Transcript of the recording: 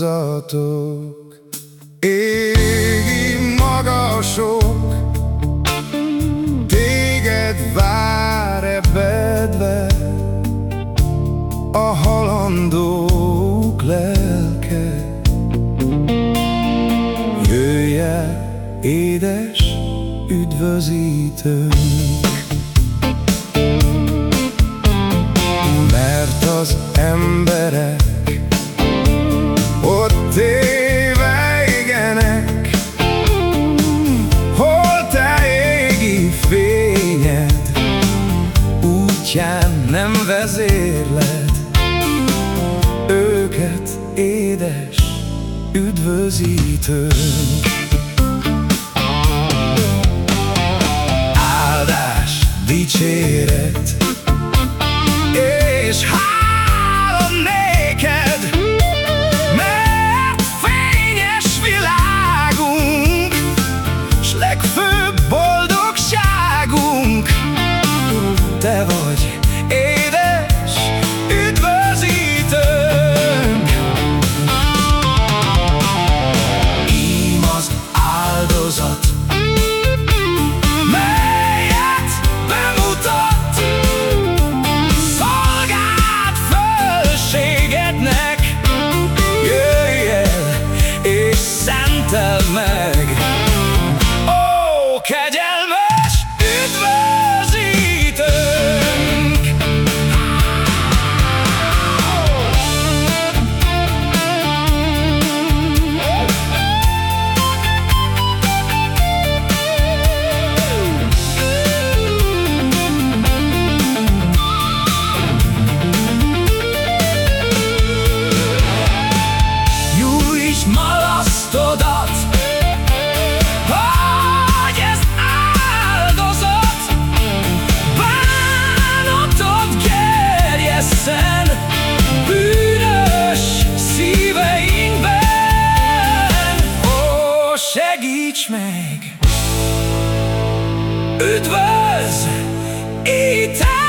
Harmatozzatok, égi üdvözítőnk, mert az emberek útján nem vezérled. Őket édes üdvözítőnk dicséret. És hála néked Mert fényes világunk S legfőbb boldogságunk. Te vagy. meg. Ó, kegyelmes üdvözítőnk Nyújts malasztodat Üdvözl! Itt